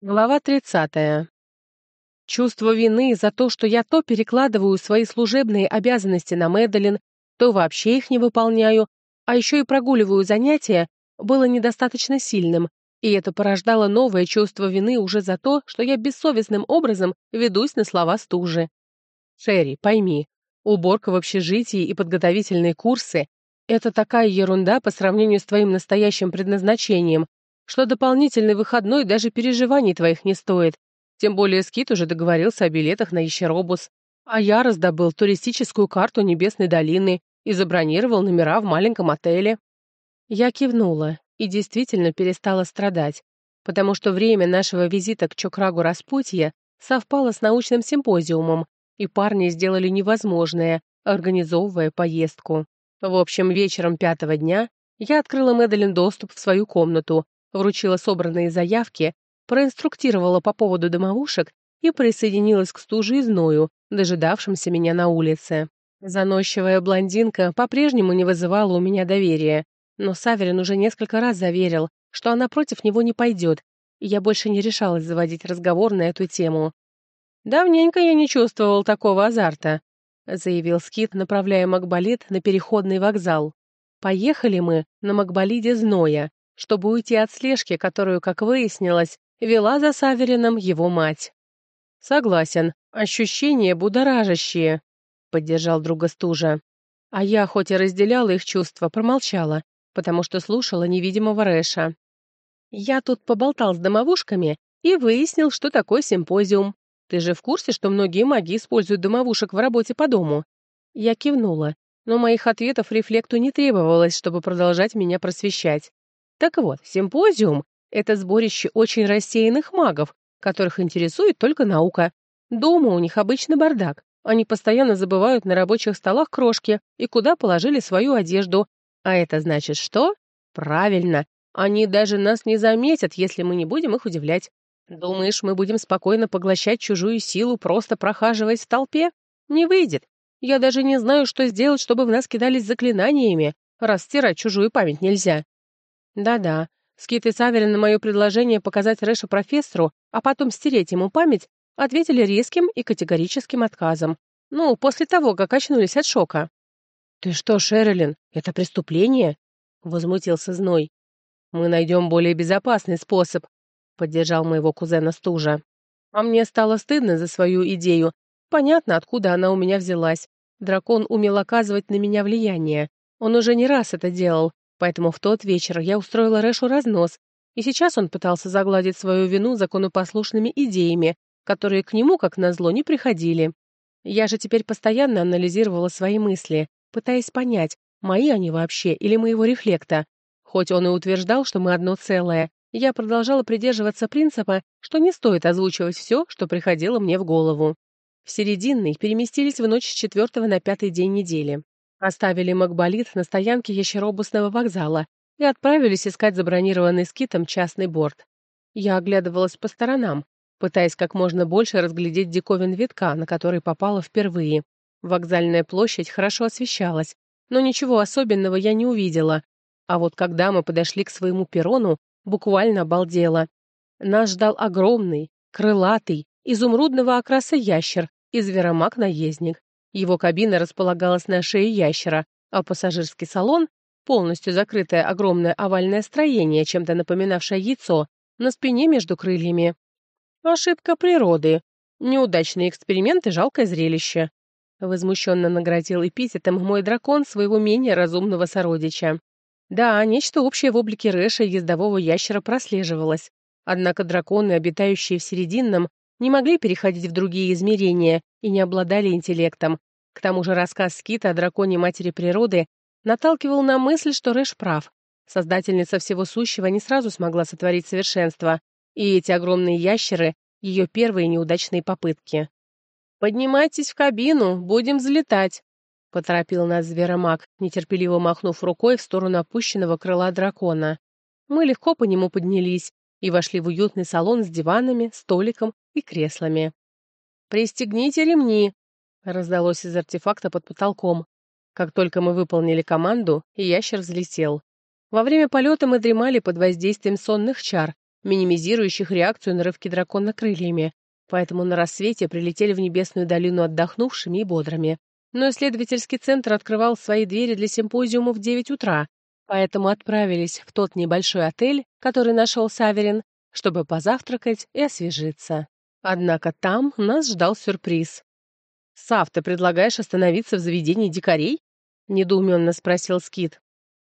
Глава 30. Чувство вины за то, что я то перекладываю свои служебные обязанности на Мэдалин, то вообще их не выполняю, а еще и прогуливаю занятия, было недостаточно сильным, и это порождало новое чувство вины уже за то, что я бессовестным образом ведусь на слова стужи. Шерри, пойми, уборка в общежитии и подготовительные курсы — это такая ерунда по сравнению с твоим настоящим предназначением, что дополнительный выходной даже переживаний твоих не стоит. Тем более Скит уже договорился о билетах на Ищеробус. А я раздобыл туристическую карту Небесной долины и забронировал номера в маленьком отеле. Я кивнула и действительно перестала страдать, потому что время нашего визита к Чокрагу Распутья совпало с научным симпозиумом, и парни сделали невозможное, организовывая поездку. В общем, вечером пятого дня я открыла Мэдалин доступ в свою комнату, вручила собранные заявки, проинструктировала по поводу домовушек и присоединилась к стуже и зною, дожидавшимся меня на улице. Заносчивая блондинка по-прежнему не вызывала у меня доверия, но Саверин уже несколько раз заверил, что она против него не пойдет, и я больше не решалась заводить разговор на эту тему. «Давненько я не чувствовал такого азарта», — заявил Скит, направляя Макболит на переходный вокзал. «Поехали мы на Макбалиде Зноя, чтобы уйти от слежки, которую, как выяснилось, вела за Саверином его мать. «Согласен, ощущения будоражащие», — поддержал друга Стужа. А я, хоть и разделяла их чувства, промолчала, потому что слушала невидимого Рэша. «Я тут поболтал с домовушками и выяснил, что такое симпозиум. Ты же в курсе, что многие маги используют домовушек в работе по дому?» Я кивнула, но моих ответов рефлекту не требовалось, чтобы продолжать меня просвещать. Так вот, симпозиум — это сборище очень рассеянных магов, которых интересует только наука. Дома у них обычно бардак. Они постоянно забывают на рабочих столах крошки и куда положили свою одежду. А это значит что? Правильно. Они даже нас не заметят, если мы не будем их удивлять. Думаешь, мы будем спокойно поглощать чужую силу, просто прохаживаясь в толпе? Не выйдет. Я даже не знаю, что сделать, чтобы в нас кидались заклинаниями, раз стирать чужую память нельзя. Да-да, Скит и Саверин на мое предложение показать Рэша профессору, а потом стереть ему память, ответили резким и категорическим отказом. Ну, после того, как очнулись от шока. «Ты что, Шерилин, это преступление?» — возмутился Зной. «Мы найдем более безопасный способ», — поддержал моего кузена Стужа. А мне стало стыдно за свою идею. Понятно, откуда она у меня взялась. Дракон умел оказывать поэтому в тот вечер я устроила Рэшу разнос, и сейчас он пытался загладить свою вину законопослушными идеями, которые к нему, как назло, не приходили. Я же теперь постоянно анализировала свои мысли, пытаясь понять, мои они вообще или моего рефлекта. Хоть он и утверждал, что мы одно целое, я продолжала придерживаться принципа, что не стоит озвучивать все, что приходило мне в голову. В серединный переместились в ночь с четвертого на пятый день недели. Оставили Макболит на стоянке Ящеробусного вокзала и отправились искать забронированный скитом частный борт. Я оглядывалась по сторонам, пытаясь как можно больше разглядеть диковин витка, на который попала впервые. Вокзальная площадь хорошо освещалась, но ничего особенного я не увидела. А вот когда мы подошли к своему перрону, буквально обалдела. Нас ждал огромный, крылатый, изумрудного окраса ящер и зверомаг-наездник. Его кабина располагалась на шее ящера, а пассажирский салон, полностью закрытое огромное овальное строение, чем-то напоминавшее яйцо, на спине между крыльями. Ошибка природы. Неудачные эксперименты, жалкое зрелище. Возмущенно наградил эпитетом мой дракон своего менее разумного сородича. Да, нечто общее в облике Рэша и ездового ящера прослеживалось. Однако драконы, обитающие в Серединном, не могли переходить в другие измерения и не обладали интеллектом, К тому же рассказ Скита о драконе матери природы наталкивал на мысль, что Рэш прав. Создательница всего сущего не сразу смогла сотворить совершенство, и эти огромные ящеры — ее первые неудачные попытки. «Поднимайтесь в кабину, будем взлетать», — поторопил нас зверомаг, нетерпеливо махнув рукой в сторону опущенного крыла дракона. Мы легко по нему поднялись и вошли в уютный салон с диванами, столиком и креслами. «Пристегните ремни!» — раздалось из артефакта под потолком. Как только мы выполнили команду, ящер взлетел. Во время полета мы дремали под воздействием сонных чар, минимизирующих реакцию на рывки дракона крыльями, поэтому на рассвете прилетели в небесную долину отдохнувшими и бодрыми. Но исследовательский центр открывал свои двери для симпозиума в 9 утра, поэтому отправились в тот небольшой отель, который нашел Саверин, чтобы позавтракать и освежиться. Однако там нас ждал сюрприз. «Сав, ты предлагаешь остановиться в заведении дикарей?» — недоуменно спросил Скит.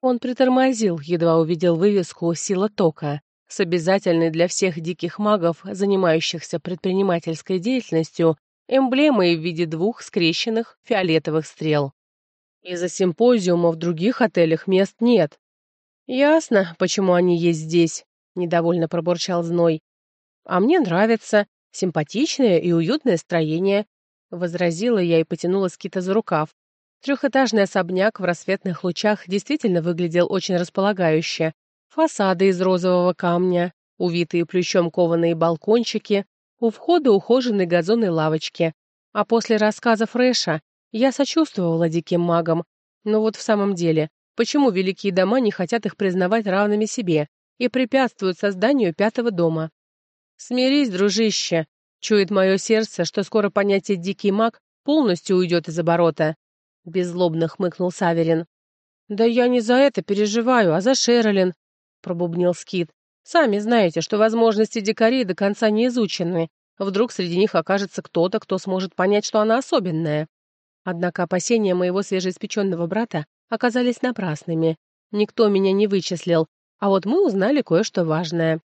Он притормозил, едва увидел вывеску «Сила тока» с обязательной для всех диких магов, занимающихся предпринимательской деятельностью, эмблемой в виде двух скрещенных фиолетовых стрел. Из-за симпозиума в других отелях мест нет. Ясно, почему они есть здесь, недовольно пробурчал Зной. А мне нравится симпатичное и уютное строение, Возразила я и потянула Скита за рукав. Трехэтажный особняк в рассветных лучах действительно выглядел очень располагающе. Фасады из розового камня, увитые плющом кованые балкончики, у входа ухоженные газоны лавочки. А после рассказов Рэша я сочувствовала диким магам. Но вот в самом деле, почему великие дома не хотят их признавать равными себе и препятствуют созданию пятого дома? «Смирись, дружище, Чует мое сердце, что скоро понятие «дикий маг» полностью уйдет из оборота. Беззлобно хмыкнул Саверин. «Да я не за это переживаю, а за Шерлин», — пробубнил Скит. «Сами знаете, что возможности дикарей до конца не изучены. Вдруг среди них окажется кто-то, кто сможет понять, что она особенная». Однако опасения моего свежеиспеченного брата оказались напрасными. Никто меня не вычислил, а вот мы узнали кое-что важное.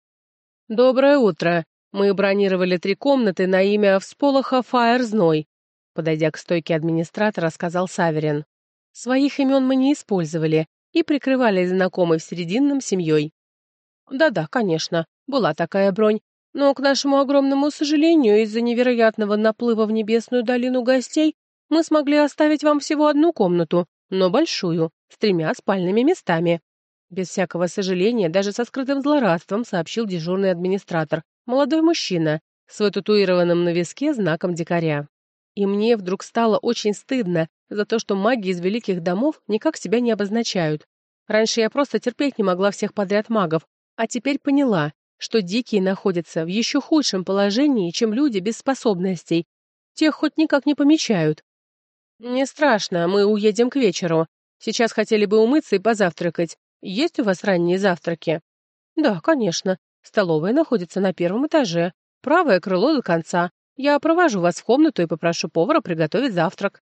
«Доброе утро!» Мы бронировали три комнаты на имя всполоха Фаерзной, подойдя к стойке администратора, сказал Саверин. Своих имен мы не использовали и прикрывали знакомой в Срединном семьей. Да-да, конечно, была такая бронь, но, к нашему огромному сожалению, из-за невероятного наплыва в Небесную долину гостей мы смогли оставить вам всего одну комнату, но большую, с тремя спальными местами. Без всякого сожаления, даже со скрытым злорадством, сообщил дежурный администратор молодой мужчина с вытатуированным на виске знаком дикаря. И мне вдруг стало очень стыдно за то, что маги из великих домов никак себя не обозначают. Раньше я просто терпеть не могла всех подряд магов, а теперь поняла, что дикие находятся в еще худшем положении, чем люди без способностей. Тех хоть никак не помечают. «Не страшно, мы уедем к вечеру. Сейчас хотели бы умыться и позавтракать. Есть у вас ранние завтраки?» «Да, конечно. Столовая находится на первом этаже. Правое крыло до конца. Я провожу вас в комнату и попрошу повара приготовить завтрак.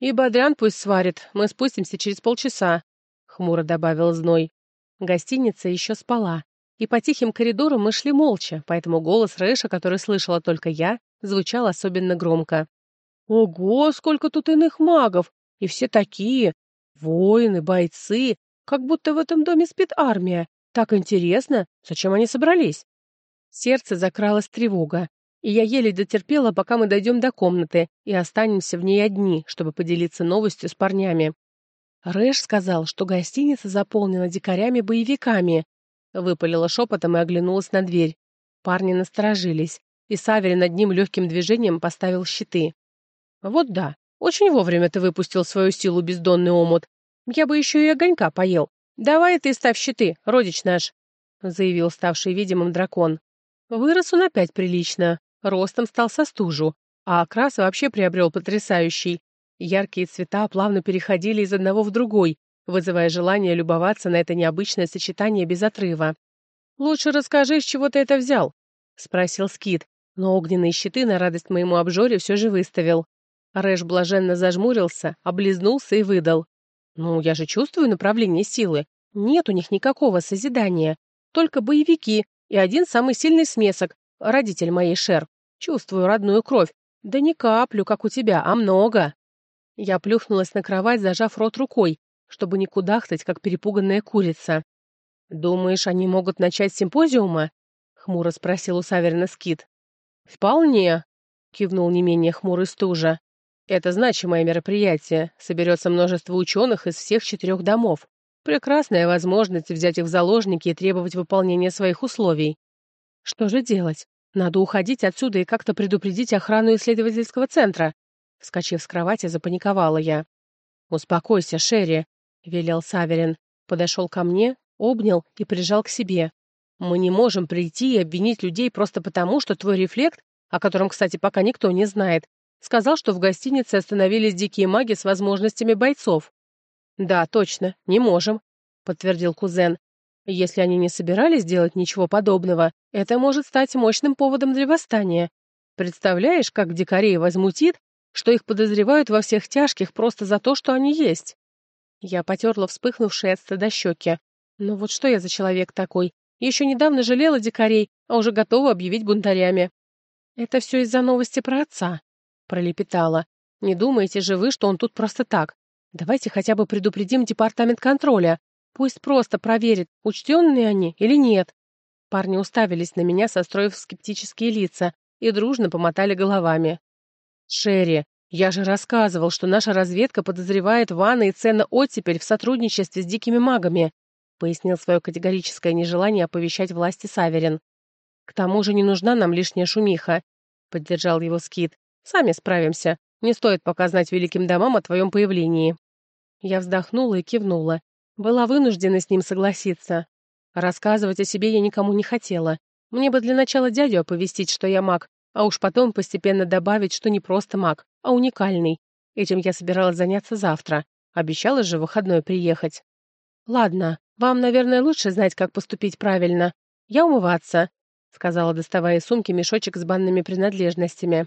И Бодрян пусть сварит. Мы спустимся через полчаса, хмуро добавил Зной. Гостиница еще спала, и по тихим коридорам мы шли молча, поэтому голос Рэша, который слышала только я, звучал особенно громко. Ого, сколько тут иных магов, и все такие воины, бойцы, как будто в этом доме спит армия. Так интересно, зачем они собрались? Сердце закралась тревога, и я еле дотерпела, пока мы дойдем до комнаты и останемся в ней одни, чтобы поделиться новостью с парнями. Рэш сказал, что гостиница заполнена дикарями-боевиками. Выпалила шепотом и оглянулась на дверь. Парни насторожились, и Савель над ним легким движением поставил щиты. «Вот да, очень вовремя ты выпустил свою силу бездонный омут. Я бы еще и огонька поел, «Давай ты ставь щиты, родич наш», — заявил ставший видимым дракон. Вырос он опять прилично, ростом стал со стужу, а окрас вообще приобрел потрясающий. Яркие цвета плавно переходили из одного в другой, вызывая желание любоваться на это необычное сочетание без отрыва. «Лучше расскажи, с чего ты это взял?» — спросил Скит, но огненные щиты на радость моему обжоре все же выставил. Рэш блаженно зажмурился, облизнулся и выдал. Ну, я же чувствую направление силы. Нет у них никакого созидания. Только боевики и один самый сильный смесок, родитель моей Шер. Чувствую родную кровь. Да не каплю, как у тебя, а много. Я плюхнулась на кровать, зажав рот рукой, чтобы не кудахтать, как перепуганная курица. «Думаешь, они могут начать с симпозиума?» — хмуро спросил у Саверина Скит. «Вполне», — кивнул не менее хмурый стужа. Это значимое мероприятие. Соберется множество ученых из всех четырех домов. Прекрасная возможность взять их в заложники и требовать выполнения своих условий. Что же делать? Надо уходить отсюда и как-то предупредить охрану исследовательского центра. Вскочив с кровати, запаниковала я. «Успокойся, Шерри», — велел Саверин. Подошел ко мне, обнял и прижал к себе. «Мы не можем прийти и обвинить людей просто потому, что твой рефлект, о котором, кстати, пока никто не знает, Сказал, что в гостинице остановились дикие маги с возможностями бойцов. «Да, точно, не можем», — подтвердил кузен. «Если они не собирались делать ничего подобного, это может стать мощным поводом для восстания. Представляешь, как дикарей возмутит, что их подозревают во всех тяжких просто за то, что они есть?» Я потерла вспыхнувшие от стыда щеки. «Ну вот что я за человек такой? Еще недавно жалела дикарей, а уже готова объявить бунтарями». «Это все из-за новости про отца», пролепетала. «Не думаете же вы, что он тут просто так? Давайте хотя бы предупредим департамент контроля. Пусть просто проверит, учтенные они или нет». Парни уставились на меня, состроив скептические лица, и дружно помотали головами. «Шерри, я же рассказывал, что наша разведка подозревает Вана и Цена оттепель в сотрудничестве с дикими магами», пояснил свое категорическое нежелание оповещать власти Саверин. «К тому же не нужна нам лишняя шумиха», — поддержал его Скит. Сами справимся. Не стоит пока знать великим домам о твоем появлении». Я вздохнула и кивнула. Была вынуждена с ним согласиться. Рассказывать о себе я никому не хотела. Мне бы для начала дядю оповестить, что я маг, а уж потом постепенно добавить, что не просто маг, а уникальный. Этим я собиралась заняться завтра. Обещала же в выходной приехать. «Ладно, вам, наверное, лучше знать, как поступить правильно. Я умываться», — сказала, доставая из сумки мешочек с банными принадлежностями.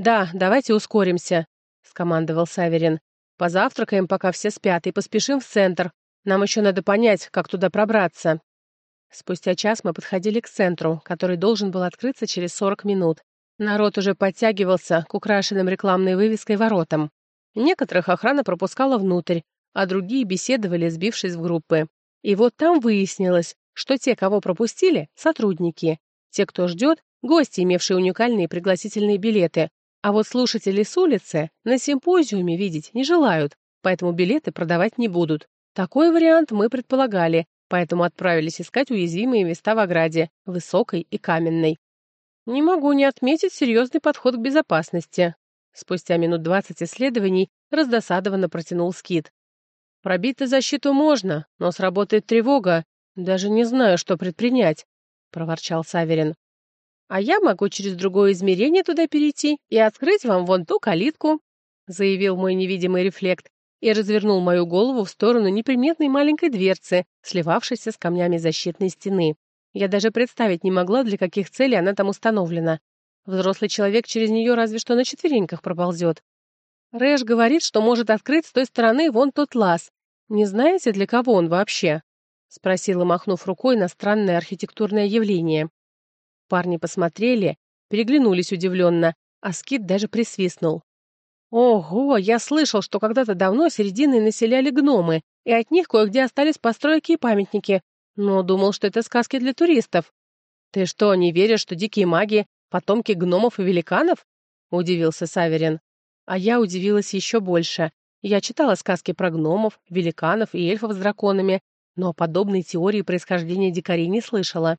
«Да, давайте ускоримся», — скомандовал Саверин. «Позавтракаем, пока все спят, и поспешим в центр. Нам еще надо понять, как туда пробраться». Спустя час мы подходили к центру, который должен был открыться через 40 минут. Народ уже подтягивался к украшенным рекламной вывеской воротам. Некоторых охрана пропускала внутрь, а другие беседовали, сбившись в группы. И вот там выяснилось, что те, кого пропустили, сотрудники. Те, кто ждет, гости, имевшие уникальные пригласительные билеты, А вот слушатели с улицы на симпозиуме видеть не желают, поэтому билеты продавать не будут. Такой вариант мы предполагали, поэтому отправились искать уязвимые места в ограде, высокой и каменной. Не могу не отметить серьезный подход к безопасности. Спустя минут двадцать исследований раздосадованно протянул скит. Пробить-то защиту можно, но сработает тревога. Даже не знаю, что предпринять, — проворчал Саверин. а я могу через другое измерение туда перейти и открыть вам вон ту калитку», — заявил мой невидимый рефлект и развернул мою голову в сторону неприметной маленькой дверцы, сливавшейся с камнями защитной стены. Я даже представить не могла, для каких целей она там установлена. Взрослый человек через нее разве что на четвереньках проползет. Рэш говорит, что может открыть с той стороны вон тот лаз. Не знаете, для кого он вообще? — спросила, махнув рукой на странное архитектурное явление. Парни посмотрели, переглянулись удивленно, а Скит даже присвистнул. «Ого, я слышал, что когда-то давно середины населяли гномы, и от них кое-где остались постройки и памятники, но думал, что это сказки для туристов. Ты что, не веришь, что дикие маги — потомки гномов и великанов?» — удивился Саверин. А я удивилась еще больше. Я читала сказки про гномов, великанов и эльфов с драконами, но о подобной теории происхождения дикарей не слышала.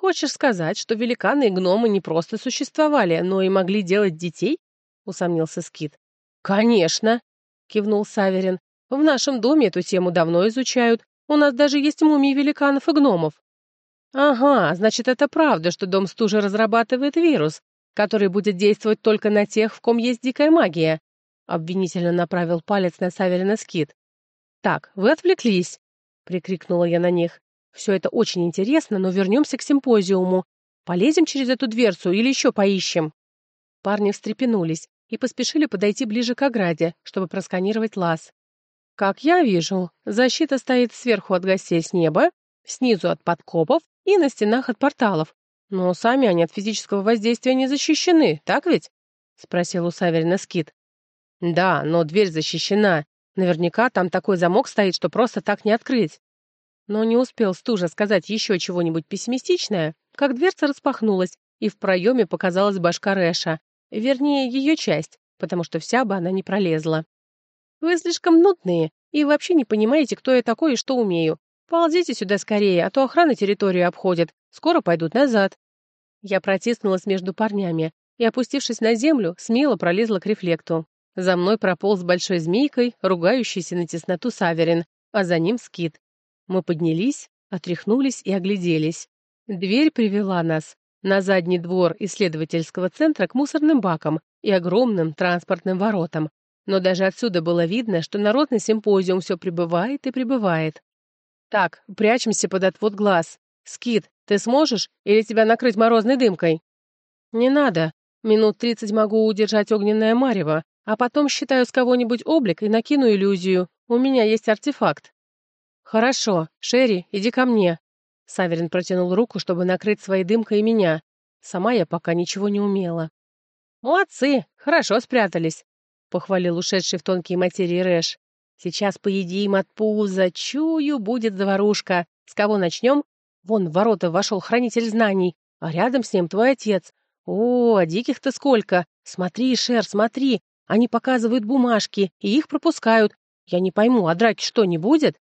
Хочешь сказать, что великаны и гномы не просто существовали, но и могли делать детей? Усомнился Скит. Конечно, кивнул Саверин. В нашем доме эту тему давно изучают. У нас даже есть мумии великанов и гномов. Ага, значит, это правда, что дом стужи разрабатывает вирус, который будет действовать только на тех, в ком есть дикая магия. Обвинительно направил палец на Саверина Скит. Так, вы отвлеклись, прикрикнула я на них. Все это очень интересно, но вернемся к симпозиуму. Полезем через эту дверцу или еще поищем?» Парни встрепенулись и поспешили подойти ближе к ограде, чтобы просканировать лаз. «Как я вижу, защита стоит сверху от гостей с неба, снизу от подкопов и на стенах от порталов. Но сами они от физического воздействия не защищены, так ведь?» — спросил у Саверина Скит. «Да, но дверь защищена. Наверняка там такой замок стоит, что просто так не открыть но не успел стужа сказать еще чего-нибудь пессимистичное, как дверца распахнулась, и в проеме показалась башка Рэша, вернее, ее часть, потому что вся бы она не пролезла. «Вы слишком нудные и вообще не понимаете, кто я такой и что умею. Ползите сюда скорее, а то охрана территорию обходит. Скоро пойдут назад». Я протиснулась между парнями и, опустившись на землю, смело пролезла к рефлекту. За мной прополз большой змейкой, ругающийся на тесноту Саверин, а за ним скит. Мы поднялись, отряхнулись и огляделись. Дверь привела нас на задний двор исследовательского центра к мусорным бакам и огромным транспортным воротам. Но даже отсюда было видно, что народ на симпозиум все прибывает и прибывает. «Так, прячемся под отвод глаз. Скит, ты сможешь или тебя накрыть морозной дымкой?» «Не надо. Минут тридцать могу удержать огненное марево, а потом считаю с кого-нибудь облик и накину иллюзию. У меня есть артефакт». «Хорошо. Шерри, иди ко мне». Саверин протянул руку, чтобы накрыть своей дымкой меня. Сама я пока ничего не умела. «Молодцы! Хорошо спрятались!» — похвалил ушедший в тонкие материи Рэш. «Сейчас поедим от пуза. Чую, будет заварушка. С кого начнем? Вон в ворота вошел хранитель знаний, а рядом с ним твой отец. О, а диких-то сколько! Смотри, Шер, смотри! Они показывают бумажки и их пропускают. Я не пойму, а драки что, не будет?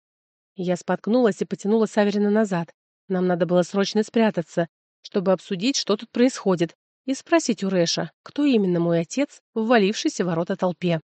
Я споткнулась и потянула Саверина назад. Нам надо было срочно спрятаться, чтобы обсудить, что тут происходит, и спросить у Рэша, кто именно мой отец, ввалившийся в ворота толпе.